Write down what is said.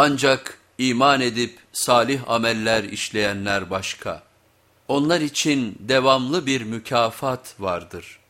Ancak iman edip salih ameller işleyenler başka. Onlar için devamlı bir mükafat vardır.''